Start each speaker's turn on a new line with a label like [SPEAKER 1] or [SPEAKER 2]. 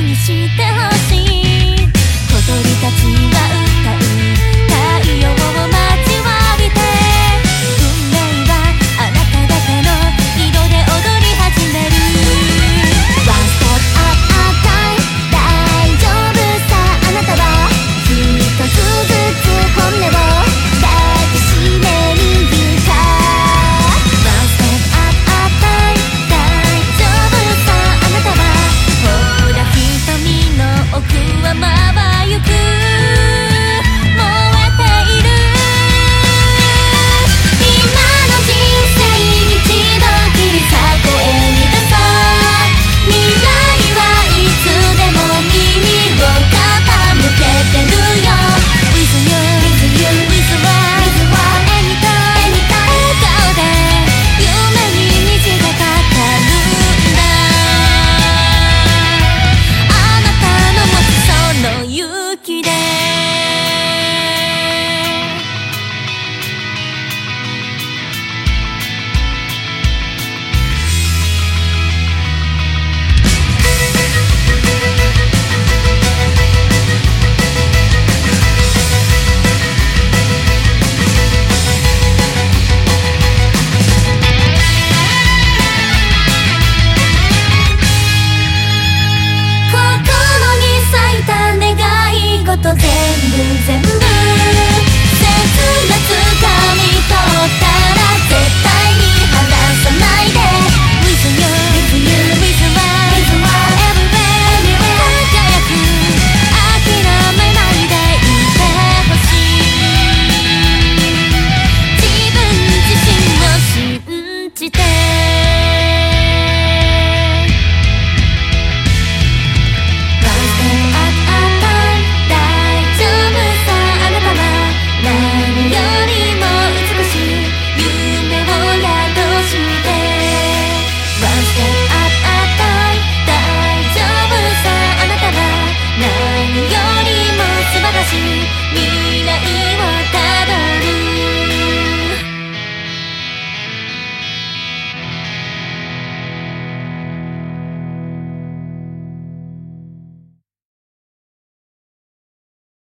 [SPEAKER 1] にしてほしい。小鳥たち全部